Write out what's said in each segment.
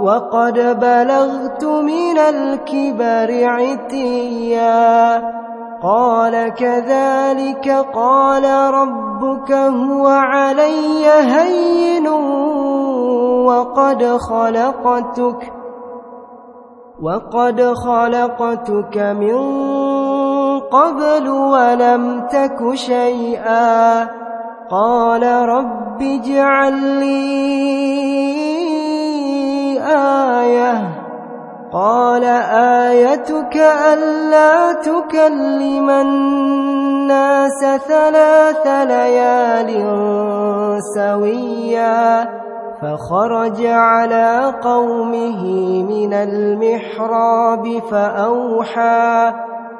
وقد بلغت من الكبر عتيا. قال كذلك قال ربك هو علي هين وقد خلقتك وقد خلقتك من قبل ولم تك شيئا. قال رب اجعل لي آية قال آيتك ألا تكلم الناس ثلاث ليال سويا فخرج على قومه من المحراب فأوحى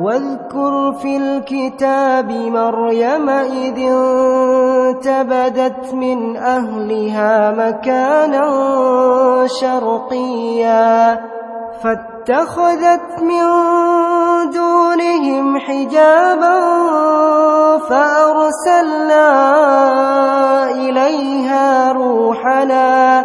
واذكر في الكتاب مريم إذ انتبدت من أهلها مكانا شرقيا فاتخذت من دونهم حجابا فأرسلنا إليها روحنا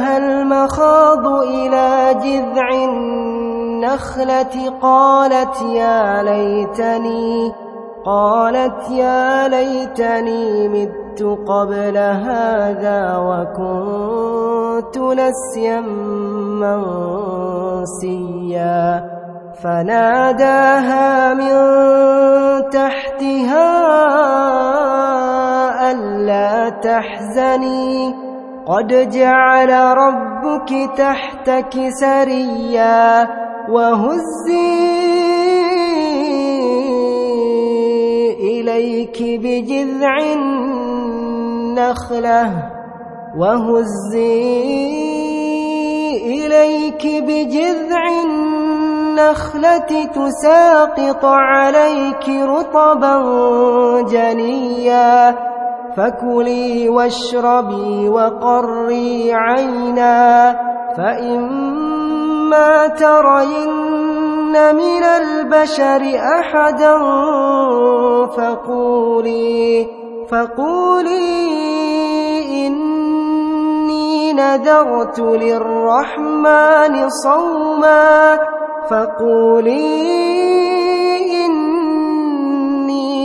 المخاض إلى جذع النخلة قالت يا ليتني قالت يا ليتني مت قبل هذا وكنت نسيا منسيا. فناداها من تحتها ألا تحزني. قد جعل ربك تحتك سريا وهزي إليك بجذع النخلة وهزي إليك بجذع النخلة تساقط عليك رطبا جنيا فكلي واشربي وقري عينا فإما ترين من البشر أحدا فقولي فقولي إني نذرت للرحمن صوما فقولي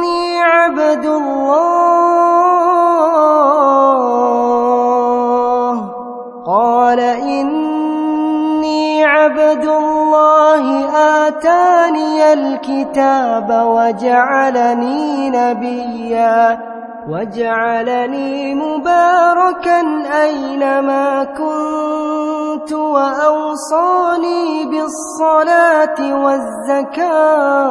إني عبد الله. قال إني عبد الله. آتاني الكتاب وجعلني نبيا. وجعلني مباركا أينما كنت وأوصاني بالصلاة والزكاة.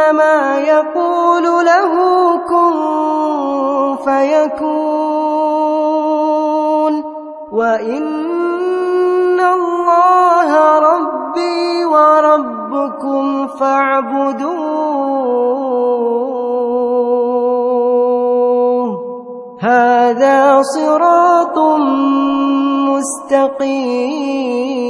فإنما يقول له كن فيكون وإن الله ربي وربكم فاعبدوه. هذا صراط مستقيم.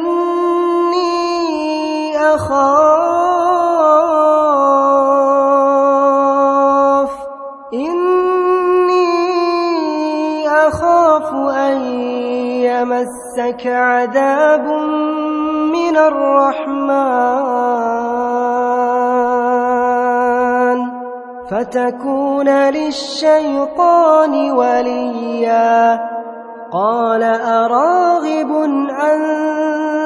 أخاف إني أخاف أن يمسك عذاب من الرحمن فتكون للشيطان وليا. قال أراغب أنت؟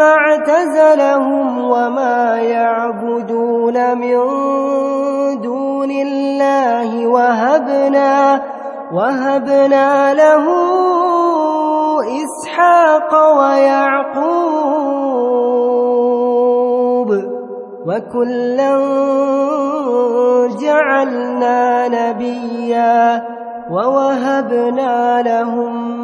اعتزلهم وما يعبدون من دون الله وهبنا وهبنا له إسحاق ويعقوب وكلا جعلنا نبيا ووهبنا لهم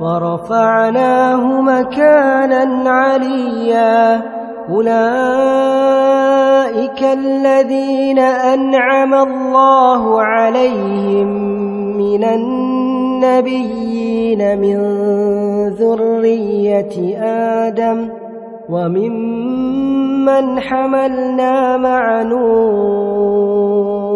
ورفعناه مكانا عليا. أولئك الذين أنعم الله عليهم من النبيين من ذرية آدم وممن حملنا مع نوح.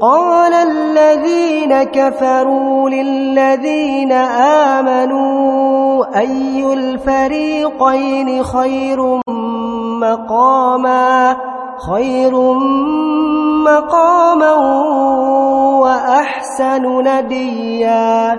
قال الذين كفروا للذين آمنوا أي الفريقين خير مقاما خير مقاما وأحسن نديا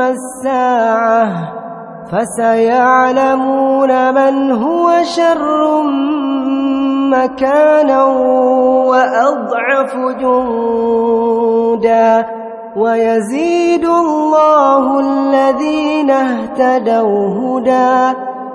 الساعة فسيعلمون من هو شر مكانا وأضعف جندا ويزيد الله الذين اهتدوا هدى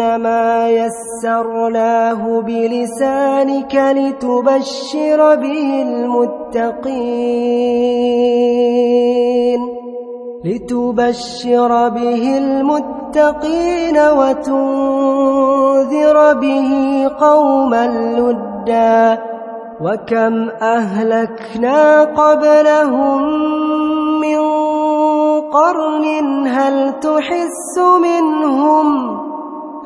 فإنما يسرناه بلسانك لتبشر به المتقين لتبشر به المتقين وتنذر به قوما لدا وكم أهلكنا قبلهم من قرن هل تحس منهم؟